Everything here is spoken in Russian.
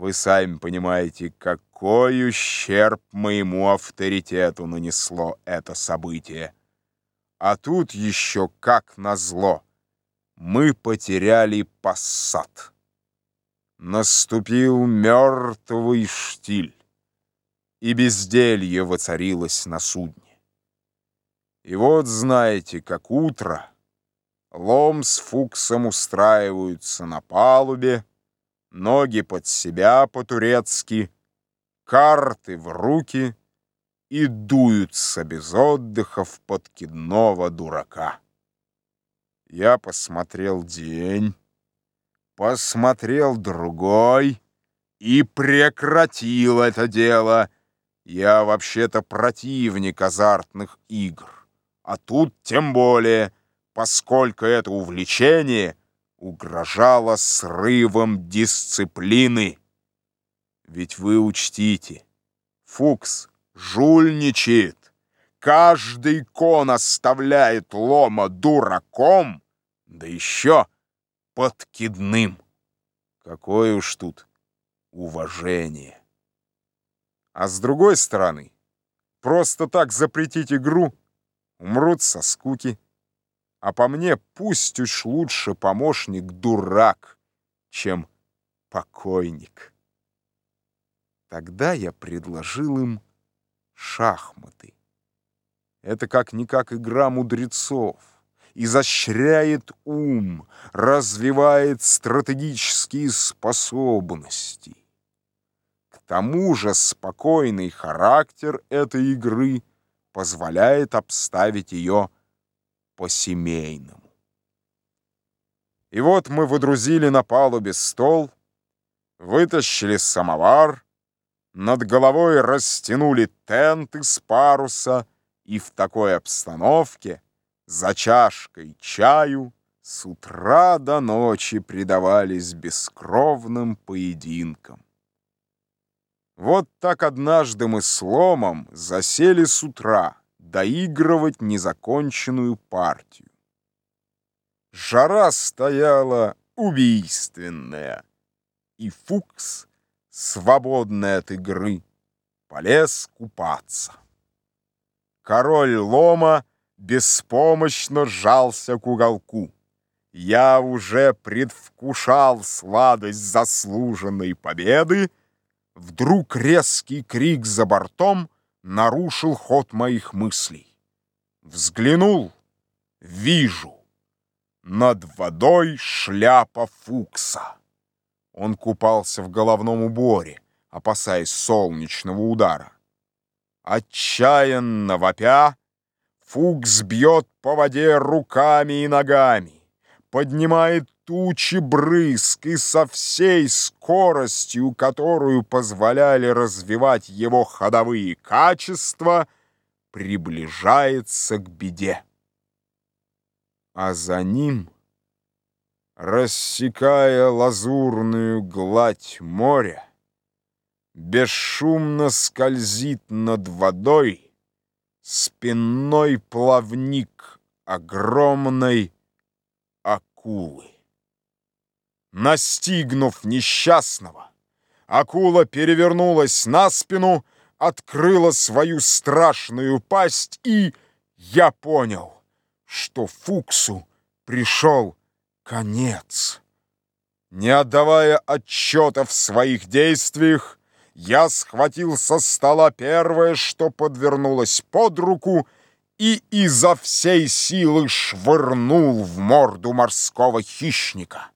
Вы сами понимаете, какой ущерб моему авторитету нанесло это событие. А тут еще, как назло, мы потеряли пассат. Наступил мертвый штиль, и безделье воцарилось на судне. И вот знаете, как утро, Лом с Фуксом устраиваются на палубе, ноги под себя по-турецки, карты в руки и дуются без отдыха в подкидного дурака. Я посмотрел день, посмотрел другой и прекратил это дело. Я вообще-то противник азартных игр, а тут тем более, поскольку это увлечение — угрожала срывом дисциплины. Ведь вы учтите, Фукс жульничает. Каждый кон оставляет лома дураком, да еще подкидным. Какое уж тут уважение. А с другой стороны, просто так запретить игру, умрут со скуки. А по мне пусть уж лучше помощник дурак, чем покойник. Тогда я предложил им шахматы. Это как-никак игра мудрецов, изощряет ум, развивает стратегические способности. К тому же спокойный характер этой игры позволяет обставить ее по-семейному. И вот мы выдрузили на палубе стол, вытащили самовар, над головой растянули тент из паруса, и в такой обстановке, за чашкой чаю, с утра до ночи предавались бескровным поединкам. Вот так однажды мы с Ломом засели с утра, доигрывать незаконченную партию. Жара стояла убийственная, и Фукс, свободный от игры, полез купаться. Король Лома беспомощно сжался к уголку. Я уже предвкушал сладость заслуженной победы, вдруг резкий крик за бортом — нарушил ход моих мыслей. Взглянул, вижу, над водой шляпа Фукса. Он купался в головном уборе, опасаясь солнечного удара. Отчаянно вопя, Фукс бьет по воде руками и ногами, поднимает тучи брызг и со всей скоростью, которую позволяли развивать его ходовые качества, приближается к беде. А за ним, рассекая лазурную гладь моря, бесшумно скользит над водой спинной плавник огромной акулы. Настигнув несчастного, акула перевернулась на спину, открыла свою страшную пасть, и я понял, что Фуксу пришел конец. Не отдавая отчета в своих действиях, я схватил со стола первое, что подвернулось под руку, и изо всей силы швырнул в морду морского хищника.